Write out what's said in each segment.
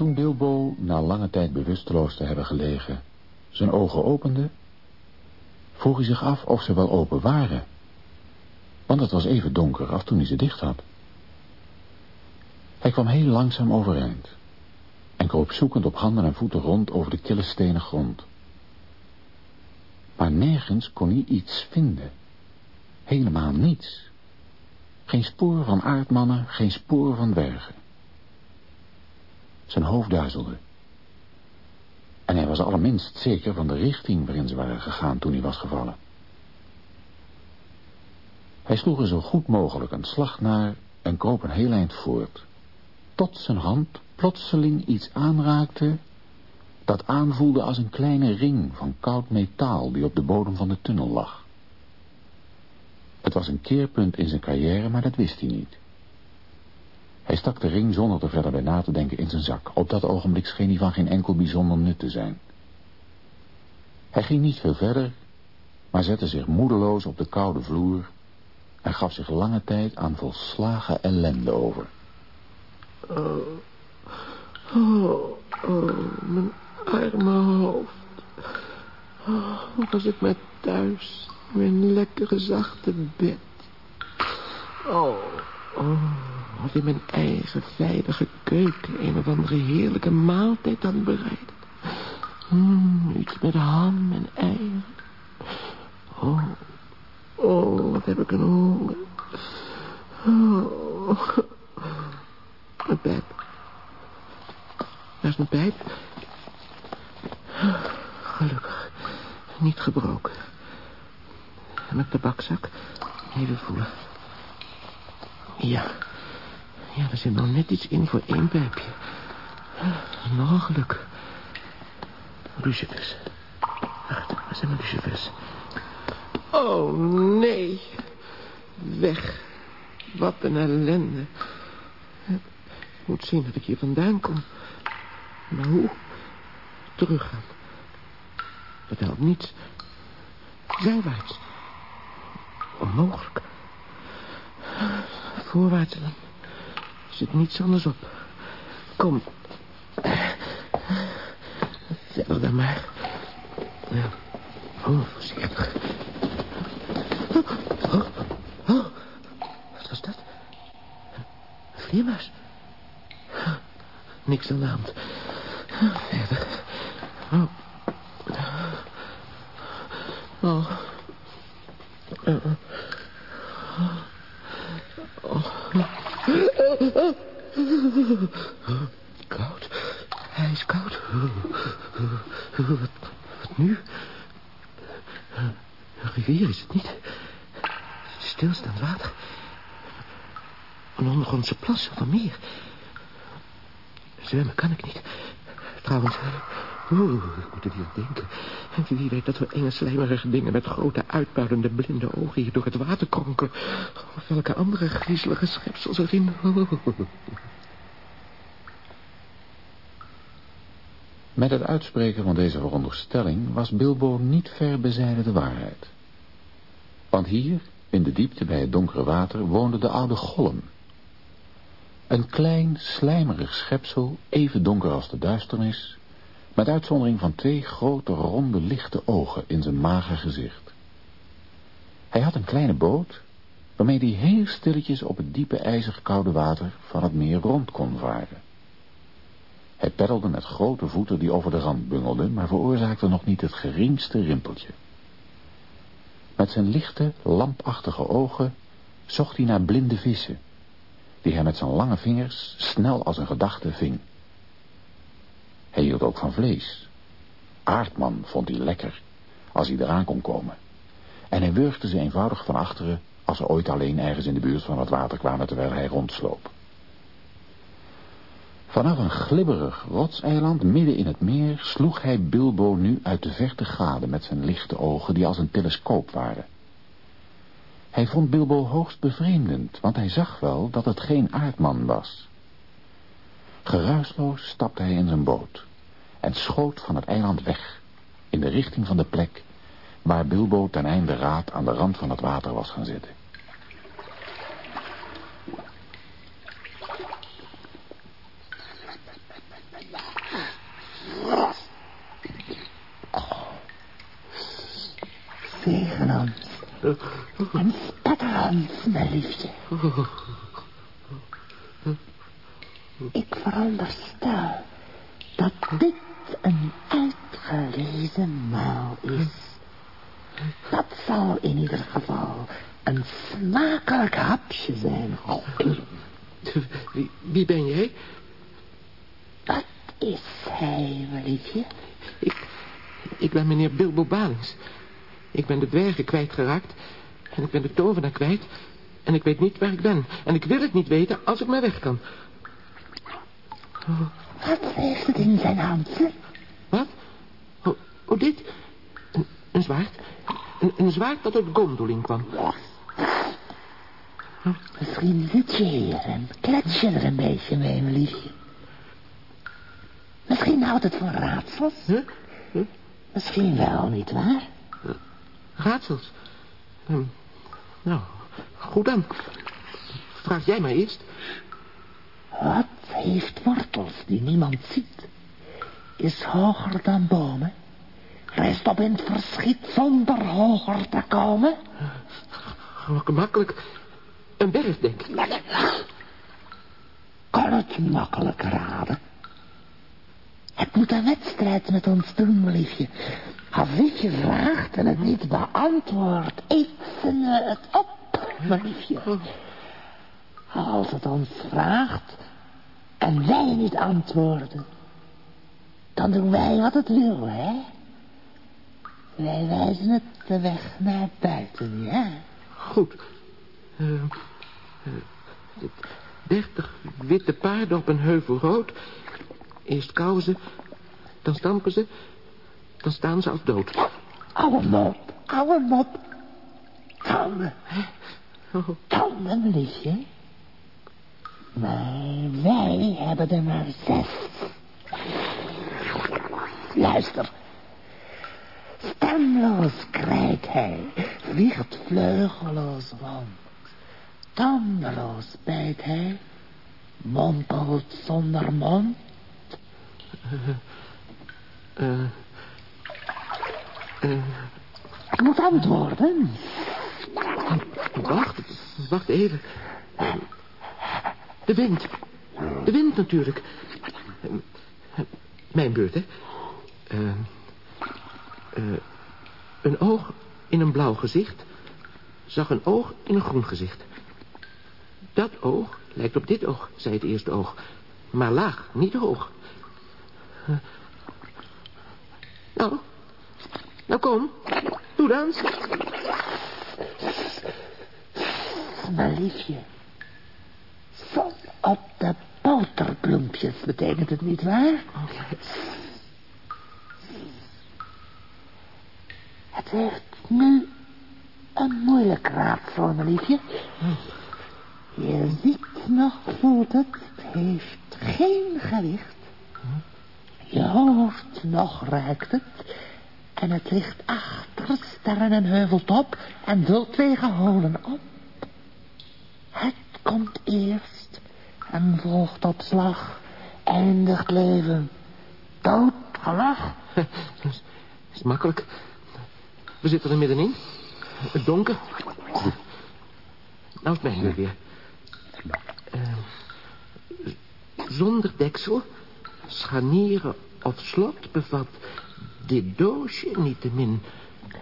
Toen Bilbo, na lange tijd bewusteloos te hebben gelegen, zijn ogen opende, vroeg hij zich af of ze wel open waren. Want het was even donker als toen hij ze dicht had. Hij kwam heel langzaam overeind en kroop zoekend op handen en voeten rond over de kille stenen grond. Maar nergens kon hij iets vinden. Helemaal niets. Geen spoor van aardmannen, geen spoor van dwergen. Zijn hoofd duizelde. En hij was allerminst zeker van de richting waarin ze waren gegaan toen hij was gevallen. Hij sloeg er zo goed mogelijk een slag naar en kroop een heel eind voort, tot zijn hand plotseling iets aanraakte dat aanvoelde als een kleine ring van koud metaal die op de bodem van de tunnel lag. Het was een keerpunt in zijn carrière, maar dat wist hij niet. Hij stak de ring zonder er verder bij na te denken in zijn zak. Op dat ogenblik scheen hij van geen enkel bijzonder nut te zijn. Hij ging niet veel verder, maar zette zich moedeloos op de koude vloer en gaf zich lange tijd aan volslagen ellende over. Oh, oh, oh mijn arme hoofd. Oh, was ik maar thuis, mijn lekkere zachte bed. Oh, oh, of in mijn eigen veilige keuken een of andere heerlijke maaltijd aan bereid. Mm, iets met ham en eieren. Oh, oh, wat heb ik een honger. Oh, mijn pijp. Waar is mijn pijp? Gelukkig. Niet gebroken. En mijn tabakzak. Even voelen. Ja. Ja, er zit nog net iets in voor één pijpje. Nog geluk. Lucifers. Wacht, waar zijn mijn lucifers? Oh, nee. Weg. Wat een ellende. Ik moet zien dat ik hier vandaan kom. Maar hoe? Teruggaan. Dat helpt niets. Zijwaarts. Onmogelijk. Voorwaarts dan. Zit niets anders op. Kom. Verder dan maar. Ja. Oh, voorzichtig. Oh, oh. Wat was dat? Een vleermuis. Niks aan de hand. Verder. Oh. Oh. Koud. Hij is koud. Wat, wat nu? Een rivier is het niet. Stilstaand water. Een ondergrondse plas of een meer. Zwemmen kan ik niet. Trouwens, oeh, ik moet er niet aan denken. En wie weet dat we enge slijmerige dingen met grote uitpuilende blinde ogen hier door het water kronkelen. Of welke andere griezelige schepsels erin. Met het uitspreken van deze veronderstelling was Bilbo niet ver bezijden de waarheid. Want hier, in de diepte bij het donkere water, woonde de oude Gollum. Een klein, slijmerig schepsel, even donker als de duisternis, met uitzondering van twee grote, ronde, lichte ogen in zijn mager gezicht. Hij had een kleine boot, waarmee hij heel stilletjes op het diepe, ijzig koude water van het meer rond kon varen. Hij peddelde met grote voeten die over de rand bungelden, maar veroorzaakte nog niet het geringste rimpeltje. Met zijn lichte, lampachtige ogen zocht hij naar blinde vissen, die hij met zijn lange vingers snel als een gedachte ving. Hij hield ook van vlees. Aardman vond hij lekker, als hij eraan kon komen. En hij wurgde ze eenvoudig van achteren, als ze ooit alleen ergens in de buurt van het water kwamen terwijl hij rondsloop. Vanaf een glibberig rotseiland midden in het meer sloeg hij Bilbo nu uit de verte gade met zijn lichte ogen die als een telescoop waren. Hij vond Bilbo hoogst bevreemdend, want hij zag wel dat het geen aardman was. Geruisloos stapte hij in zijn boot en schoot van het eiland weg in de richting van de plek waar Bilbo ten einde raad aan de rand van het water was gaan zitten. Zegenhans En Spetterhand, mijn liefje. Ik veronderstel dat dit een uitgelezen maal is. Dat zal in ieder geval een smakelijk hapje zijn. Wie, wie ben jij? Dat is hij, liefje. Ik, ik ben meneer Bilbo Balings. Ik ben de dwergen kwijtgeraakt. En ik ben de tovenaar kwijt. En ik weet niet waar ik ben. En ik wil het niet weten als ik maar weg kan. Wat heeft het in zijn handen? Wat? Oh, oh dit? Een, een zwaard? Een, een zwaard dat uit Gondolin kwam. Misschien zit je hier en klets je er een beetje mee, mijn liefje. Misschien houdt het voor raadsels. Huh? Huh? Misschien wel, nietwaar? Raadsels? Hm, nou, goed dan. Vraag jij maar eerst. Wat heeft wortels die niemand ziet? Is hoger dan bomen? Rest op in het verschiet zonder hoger te komen? Gemakkelijk. Een berg, denk ik. Kan het makkelijk raden? Het moet een wedstrijd met ons doen, liefje. Als ik je vraagt en het niet beantwoordt, eten we het op, liefje. Als het ons vraagt en wij niet antwoorden, dan doen wij wat het wil, hè? Wij wijzen het de weg naar buiten, ja? Goed. Uh, uh, dertig witte paarden op een heuvel rood. Eerst kauwen ze, dan stampen ze, dan staan ze als dood. Oude mop, oude mop. Tanden. Oh, Tanden, liefje. Maar wij hebben er maar zes. Luister. Stemloos krijt hij, vliegt vleugeloos rond. Tandeloos bijt hij, mompelt zonder mond. eh, eh, Ik moet antwoorden. wacht, wacht even. De wind. De wind natuurlijk. Mijn beurt, hè. Eh, eh, een oog in een blauw gezicht zag een oog in een groen gezicht. Dat oog lijkt op dit oog, zei het eerste oog. Maar laag, niet hoog. Eh, nou, nou kom. Doe dan. Mijn liefje. Zon op de boterbloempjes betekent het niet waar? Het heeft nu een moeilijk raadsel, mijn liefje. Je ziet nog, voelt het, heeft geen gewicht. Je hoofd nog ruikt het. En het ligt achter sterren en heuveltop en vult twee holen op. Het komt eerst en volgt op slag, eindigt leven. Dood, gelach. Is, is makkelijk. We zitten er middenin. Het donker. Nou is beurt weer. Eh, zonder deksel, scharnieren of slot bevat dit doosje niettemin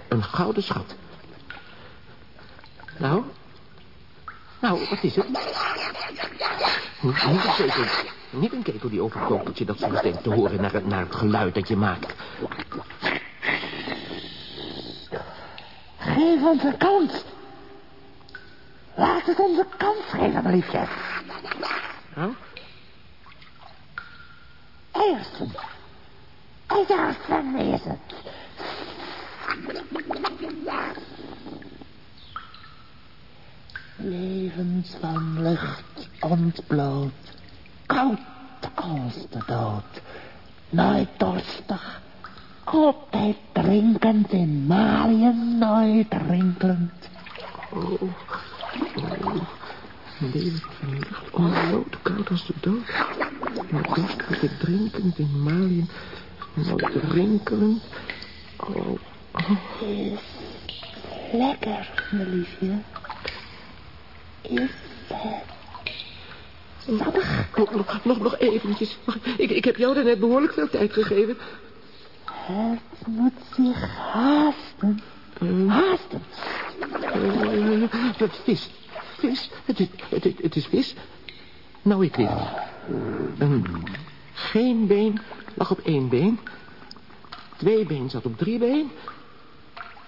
een gouden schat. Nou? Nou, wat is het? Niet, een ketel, niet een ketel die overkokelt je dat soms denkt te horen naar het, naar het geluid dat je maakt. Geef ons een kans. Laat het ons een kans geven, mijn liefje. Nou? Eerst. Eerst is het. Levens van lucht ontbloot, koud als de dood, nooit dorstig, altijd drinkend in maliën, nooit rinkelend. Oh, oh. Leven van lucht onbloot, koud als de dood. Maar dorstig drinkend in maliën, nooit rinkelend. Oh, oh. Is lekker, mijn liefje? Is het? Nog, nog, nog, nog eventjes. Ik, ik heb jou daarnet behoorlijk veel tijd gegeven. Het moet zich haasten. Haasten. Eh, wat vis. Vis. Het is, het, is- het is vis. Nou, ik weer. Een geen been lag op één been. Twee been zat op drie been.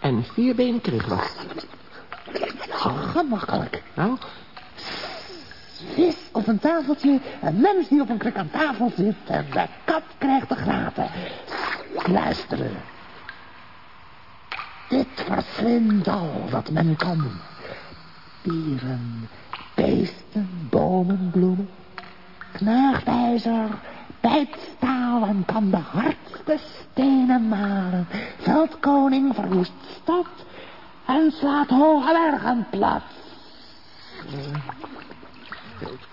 En vier benen kreeg wat. Gemakkelijk. Nou, Vis op een tafeltje, een mens die op een kruk aan tafel zit en de kat krijgt de graten. Luisteren. Dit verslindt al wat men kan. Dieren, beesten, bomen, bloemen. Knaagt ijzer, bijt staal en kan de hardste stenen malen. Veldkoning verwoest stad en slaat hoge bergen plat.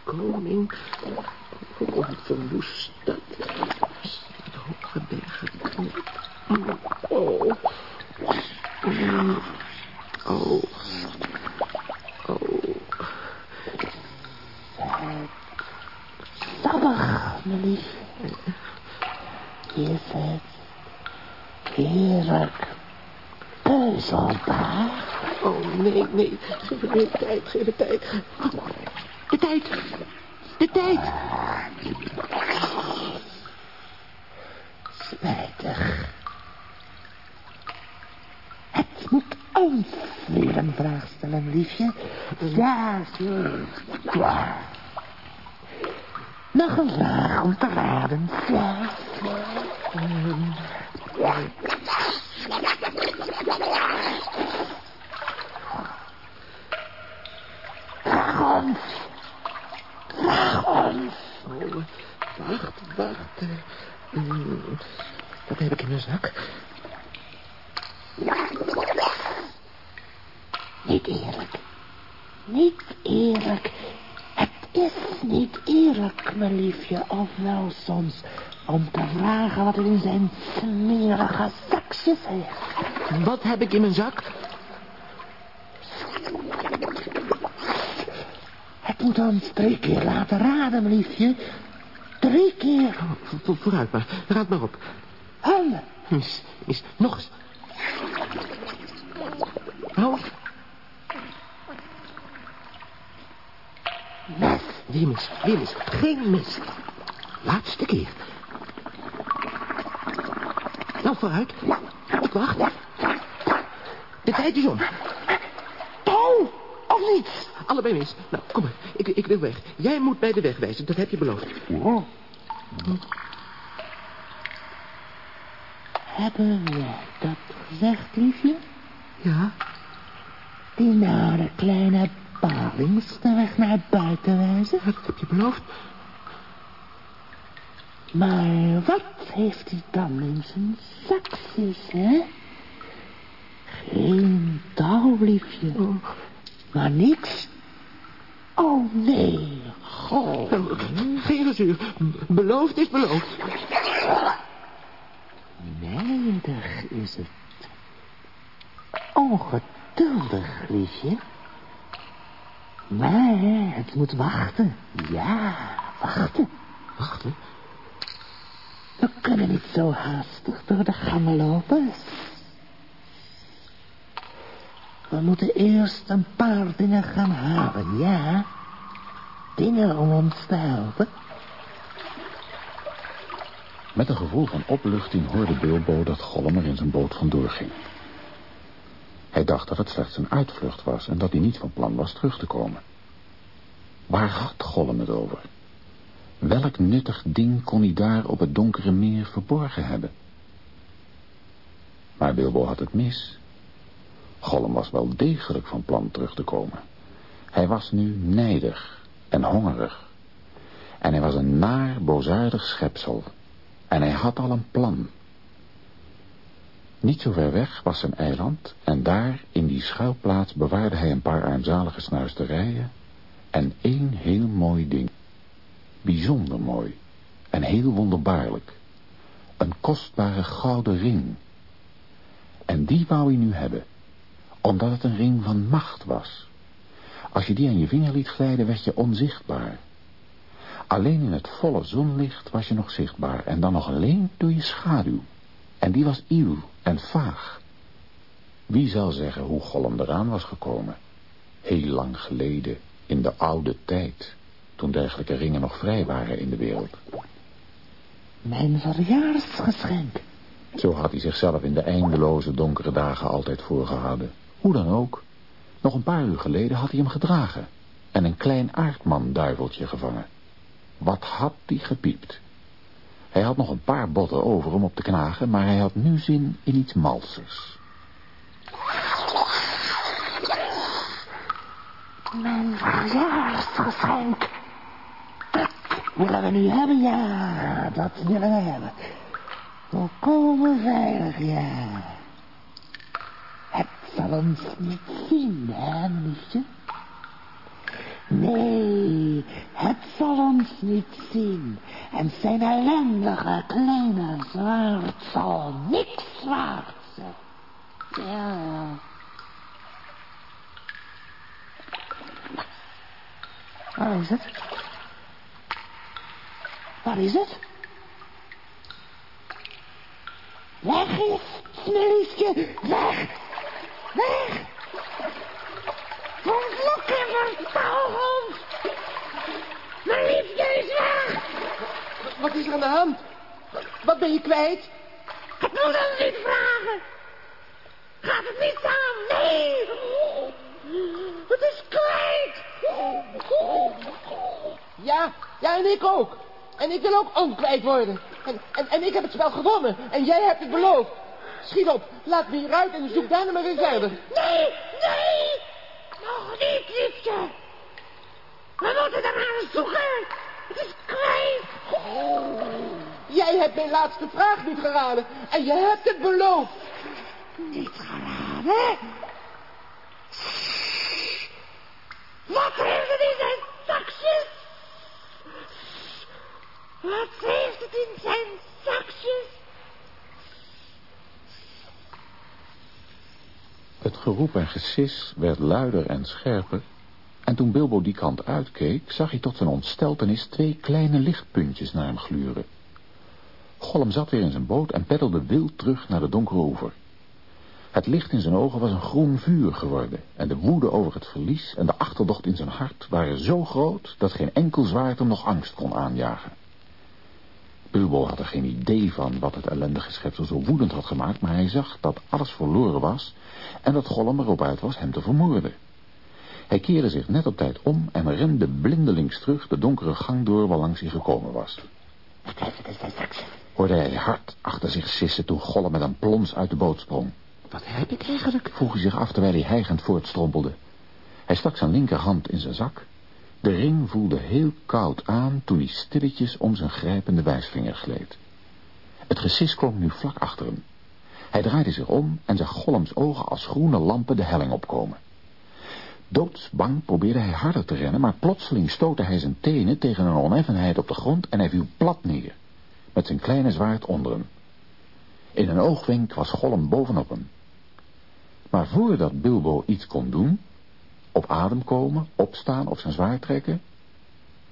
koning. Oh, verwoest dat. Het hoge bergen. Oh. Mm. Oh. Oh. Sappig, mijn lief. Is het heerlijk peuzelbaar? Oh, nee, nee. Geef het tijd, geef het tijd. De tijd. De tijd. Spijtig. Het moet ons weer een vraag stellen, liefje. Ja, ja. Nog een vraag om te raden. Ja, Wacht, wacht. eh, Wat heb ik in mijn zak? Niet eerlijk. Niet eerlijk. Het is niet eerlijk, mijn liefje. Of wel soms om te vragen wat er in zijn smerige zakjes heeft. Wat heb ik in mijn zak? Het moet ons drie keer laten raden, liefje. Drie keer. Vo- Vooruit maar, raad maar op. Handen. Mis, mis, nog eens. Nou, Mes. weer mis, weer mis. Geen mis. Laatste keer. Nou, vooruit. Ik wacht. De tijd is om. Touw. Of niet? Allebei mis. Nou, kom maar. Ik, ik wil weg. Jij moet mij de weg wijzen, dat heb je beloofd. Hebben we dat gezegd, liefje? Ja? Die nare kleine balings de weg naar buiten wijzen? Dat heb je beloofd. Maar wat heeft hij dan in zijn zakjes, hè? Geen touw, liefje. Maar niks. Oh, nee. Goh. Nou, geen gezeur. Beloofd is beloofd. Nijdig is het. Ongeduldig, liefje. Maar het moet wachten. Ja, wachten. Wachten. We kunnen niet zo haastig door de gangen lopen. We moeten eerst een paar dingen gaan halen, ja. Dingen om ons te helpen. Met een gevoel van opluchting hoorde Bilbo dat Gollum er in zijn boot vandoor ging. Hij dacht dat het slechts een uitvlucht was en dat hij niet van plan was terug te komen. Waar had Gollum het over? Welk nuttig ding kon hij daar op het donkere meer verborgen hebben? Maar Bilbo had het mis. Gollum was wel degelijk van plan terug te komen. Hij was nu nijdig en hongerig. En hij was een naar, boosaardig schepsel. En hij had al een plan. Niet zo ver weg was zijn eiland en daar in die schuilplaats bewaarde hij een paar armzalige snuisterijen en één heel mooi ding. Bijzonder mooi en heel wonderbaarlijk. Een kostbare gouden ring. En die wou hij nu hebben, Omdat het een ring van macht was. Als je die aan je vinger liet glijden, werd je onzichtbaar. Alleen in het volle zonlicht was je nog zichtbaar en dan nog alleen door je schaduw. En die was iel en vaag. Wie zal zeggen hoe Gollum eraan was gekomen? Heel lang geleden, in de oude tijd, toen dergelijke ringen nog vrij waren in de wereld. Mijn verjaarsgeschenk. Zo had hij zichzelf in de eindeloze donkere dagen altijd voorgehouden. Hoe dan ook, nog een paar uur geleden had hij hem gedragen en een klein aardman-duiveltje gevangen. Wat had die gepiept? Hij had nog een paar botten over om op te knagen, maar hij had nu zin in iets malsers. Mijn verjaarsgeschenk. Dat willen we nu hebben, ja. Dat willen we hebben. Volkomen veilig, ja. Zal ons niet zien, hè, liefje? Nee, het zal ons niet zien. En zijn ellendige kleine zwaard zal niks waard zijn. Ja. Waar is het? Waar is het? Weg is, weg! Weg! Vervloek en vertouwhond! Mijn liefje is weg! Wat is er aan de hand? Wat ben je kwijt? Ik moet hem niet vragen! Gaat het niet aan? Nee! Het is kwijt! Ja, ja, en ik ook. En ik wil ook onkwijt worden. En, en, en ik heb het spel gewonnen. En jij hebt het beloofd. Schiet op, laat me hieruit en zoek daarna weer verder. Nee, nee! Nog niet, liefje! We moeten er naar zoeken! Het is kwijt! Jij hebt mijn laatste vraag niet geraden. En je hebt het beloofd. Niet geraden? Wat heeft het in zijn zakjes? Wat heeft het in zijn zakjes? Het geroep en gesis werd luider en scherper... en toen Bilbo die kant uitkeek... zag hij tot zijn ontsteltenis twee kleine lichtpuntjes naar hem gluren. Gollum zat weer in zijn boot en peddelde wild terug naar de donkere oever. Het licht in zijn ogen was een groen vuur geworden... en de woede over het verlies en de achterdocht in zijn hart... waren zo groot dat geen enkel zwaard hem nog angst kon aanjagen. Bilbo had er geen idee van wat het ellendige schepsel zo woedend had gemaakt... maar hij zag dat alles verloren was... en dat Gollum erop uit was hem te vermoorden. Hij keerde zich net op tijd om en rende blindelings terug de donkere gang door waarlangs hij gekomen was. Hoorde hij hard achter zich sissen toen Gollum met een plons uit de boot sprong. Wat heb ik eigenlijk? Vroeg hij zich af terwijl hij hijgend voortstrompelde. Hij stak zijn linkerhand in zijn zak. De ring voelde heel koud aan toen hij stilletjes om zijn grijpende wijsvinger gleed. Het gesis klonk nu vlak achter hem. Hij draaide zich om en zag Gollums ogen als groene lampen de helling opkomen. Doodsbang probeerde hij harder te rennen, maar plotseling stootte hij zijn tenen tegen een oneffenheid op de grond en hij viel plat neer, met zijn kleine zwaard onder hem. In een oogwenk was Gollum bovenop hem. Maar voordat Bilbo iets kon doen, op adem komen, opstaan of zijn zwaard trekken,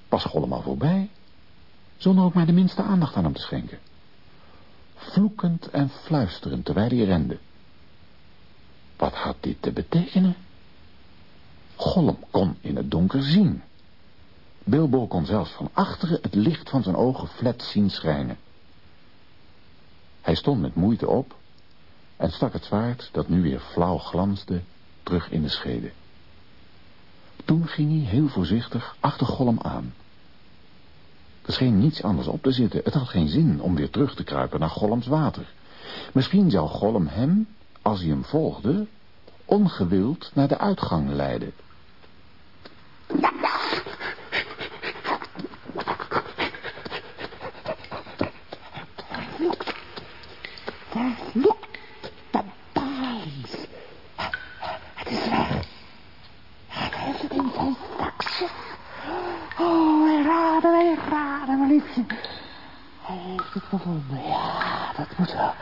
was Gollum al voorbij, zonder ook maar de minste aandacht aan hem te schenken. Vloekend en fluisterend terwijl hij rende. Wat had dit te betekenen? Gollum kon in het donker zien. Bilbo kon zelfs van achteren het licht van zijn ogen flat zien schijnen. Hij stond met moeite op en stak het zwaard, dat nu weer flauw glansde, terug in de schede. Toen ging hij heel voorzichtig achter Gollum aan. Er scheen niets anders op te zitten. Het had geen zin om weer terug te kruipen naar Gollums water. Misschien zou Gollum hem, als hij hem volgde, ongewild naar de uitgang leiden. Daar vloekt de baas. Het is weg. Het heeft het in zijn zakjes. Oh, wij raden, wij raden, mijn liefje. Hij heeft het gevonden. Ja, dat moet wel.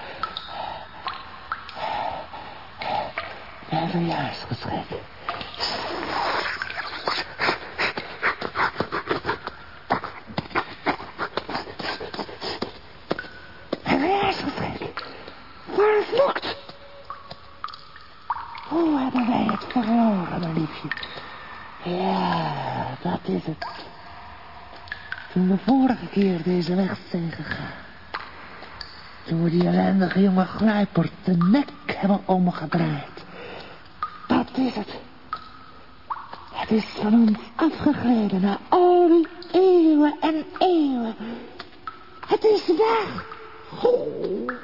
Een verjaarsgeschenk. Een verjaarsgeschenk. Vervloekt. Hoe hebben wij het verloren, mijn liefje? Ja, dat is het. Toen we vorige weg gegaan. Toen we die ellendige jonge gluipert de nek hebben omgedraaid. Dat is het. Het is van ons afgegleden na al die eeuwen en eeuwen. Het is weg. Oh,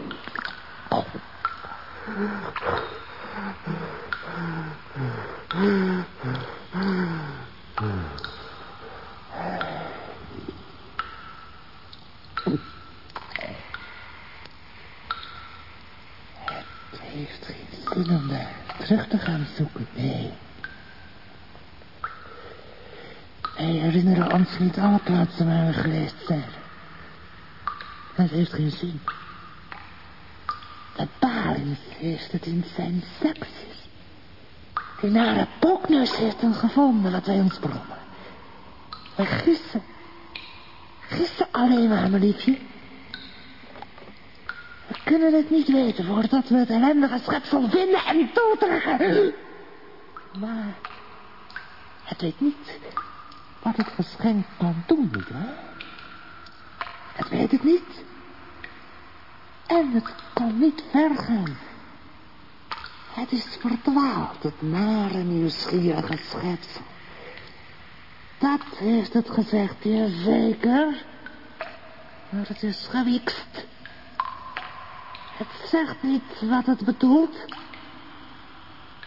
Het heeft geen zin om daar terug te gaan zoeken, nee. Wij herinneren ons niet alle plaatsen waar we geweest zijn. Het heeft geen zin. De Balins heeft het in zijn zakjes. Die nare pookneus heeft hem gevonden wat wij ons brommen. We gissen. Gissen alleen maar, mijn liefje. We kunnen het niet weten voordat we het ellendige schepsel vinden en toetrekken. Maar het weet niet wat het geschenk kan doen, nietwaar? Het weet het niet. En het kan niet ver gaan. Het is verdwaald, het nare nieuwsgierige schepsel. Dat heeft het gezegd, ja zeker. Maar het is gewikst. Het zegt niet wat het bedoelt.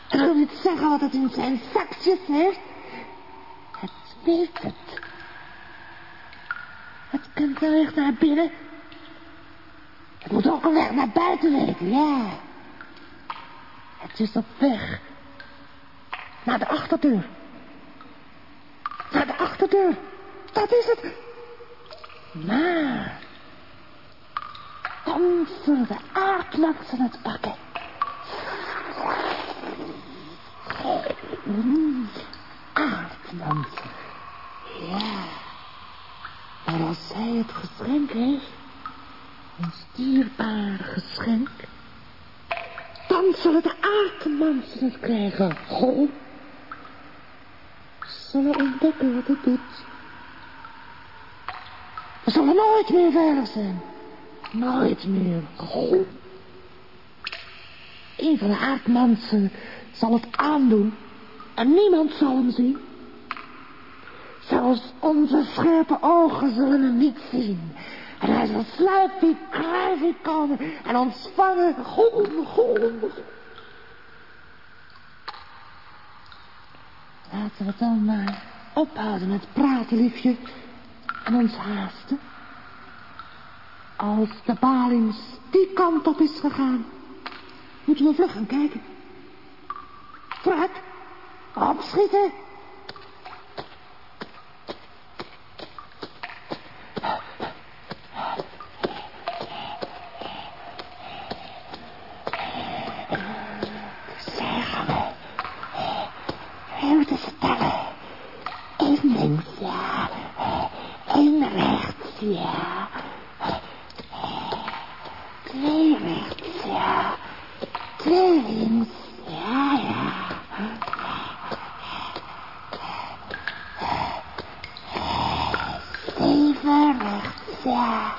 Het wil niet zeggen wat het in zijn zakjes heeft. Weet het. Het de weg naar binnen. Het moet ook een weg naar buiten weten, ja. Het is op weg. Naar de achterdeur. Naar de achterdeur. Dat is het. Maar... Dan zullen de aardmaksen het pakken. Aardmansen. Ja. Maar als zij het geschenk heeft, ons dierbaar geschenk, dan zullen de aardmansen het krijgen. Goh. Zullen ontdekken wat het doet. We zullen nooit meer veilig zijn. Nooit meer. Goh. Een van de aardmansen zal het aandoen en niemand zal hem zien. Zelfs onze scherpe ogen zullen hem niet zien. En hij zal sluipie, kruipie komen en ons vangen. Golven, golven. Laten we dan maar ophouden met praten, liefje. En ons haasten. Als de balings die kant op is gegaan, moeten we vlug gaan kijken. Vooruit, opschieten. Zeggen we. We moeten stellen. Eén links, ja. Eén rechts, ja. Twee rechts, ja. Twee links, ja, ja. Zeven rechts, ja.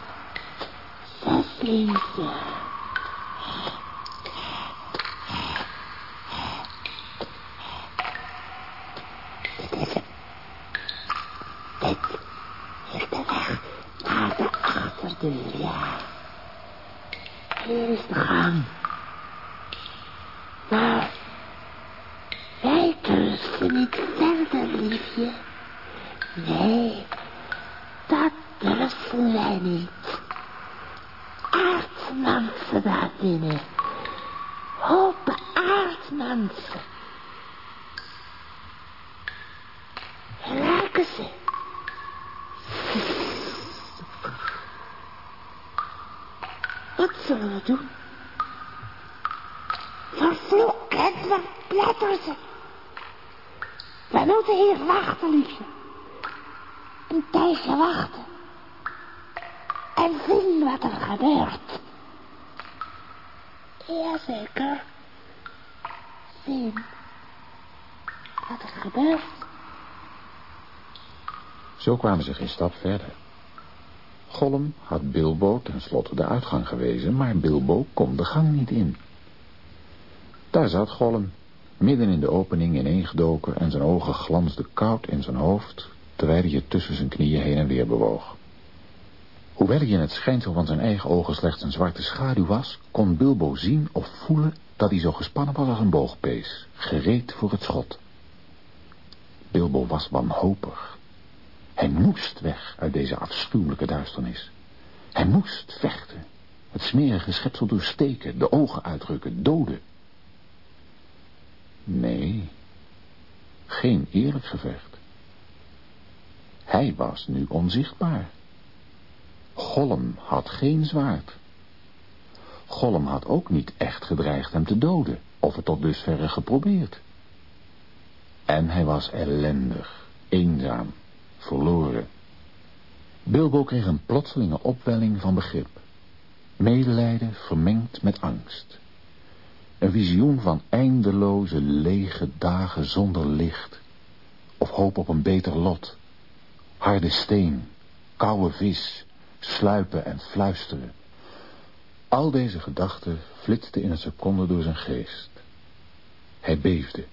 Zes links, ja. Dit is het. Dit is de weg naar de achterdeur, ja. Hier is de gang. Maar wij durven niet verder, liefje. Aardmensen daar binnen. Hopen aardmensen. Lijken ze. Wat zullen we doen? Vervloek en verpletter ze. We moeten hier wachten, liefje. Een tijdje wachten. En zien wat er gebeurt. Jazeker. Zien wat er gebeurt. Zo kwamen ze geen stap verder. Gollum had Bilbo tenslotte de uitgang gewezen, maar Bilbo kon de gang niet in. Daar zat Gollum, midden in de opening ineengedoken en zijn ogen glansden koud in zijn hoofd, terwijl hij het tussen zijn knieën heen en weer bewoog. Hoewel hij in het schijnsel van zijn eigen ogen slechts een zwarte schaduw was, kon Bilbo zien of voelen dat hij zo gespannen was als een boogpees, gereed voor het schot. Bilbo was wanhopig. Hij moest weg uit deze afschuwelijke duisternis. Hij moest vechten, het smerige schepsel doorsteken, de ogen uitrukken, doden. Nee, geen eerlijk gevecht. Hij was nu onzichtbaar. Gollum had geen zwaard. Gollum had ook niet echt gedreigd hem te doden, of het tot dusverre geprobeerd. En hij was ellendig, eenzaam, verloren. Bilbo kreeg een plotselinge opwelling van begrip. Medelijden vermengd met angst. Een visioen van eindeloze, lege dagen zonder licht. Of hoop op een beter lot. Harde steen, koude vis, sluipen en fluisteren. Al deze gedachten flitsten in een seconde door zijn geest. Hij beefde.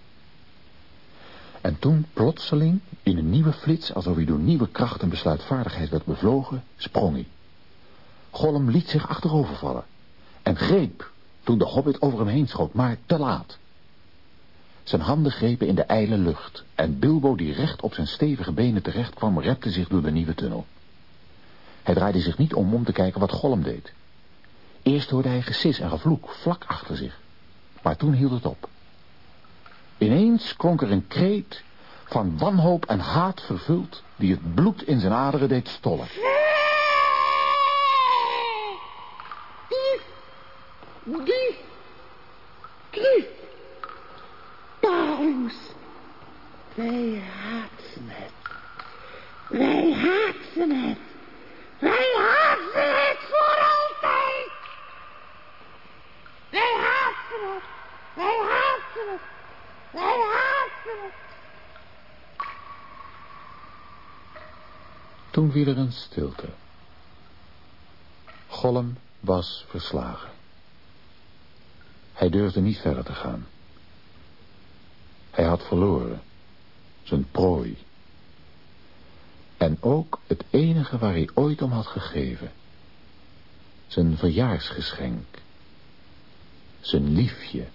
En toen plotseling, in een nieuwe flits, alsof hij door nieuwe kracht en besluitvaardigheid werd bevlogen, sprong hij. Gollum liet zich achterovervallen en greep toen de hobbit over hem heen schoot, maar te laat. Zijn handen grepen in de ijle lucht en Bilbo, die recht op zijn stevige benen terecht kwam, repte zich door de nieuwe tunnel. Hij draaide zich niet om om te kijken wat Gollum deed. Eerst hoorde hij gesis en gevloek vlak achter zich, maar toen hield het op. Ineens klonk er een kreet van wanhoop en haat vervuld, die het bloed in zijn aderen deed stollen. Dief! Dief! Dief! Darlings! Wij haten het. Wij haten het. Wij haten het voor altijd. Wij haten het. Wij het. Toen viel er een stilte. Gollum was verslagen. Hij durfde niet verder te gaan. Hij had verloren. Zijn prooi. En ook het enige waar hij ooit om had gegeven. Zijn verjaarsgeschenk. Zijn liefje.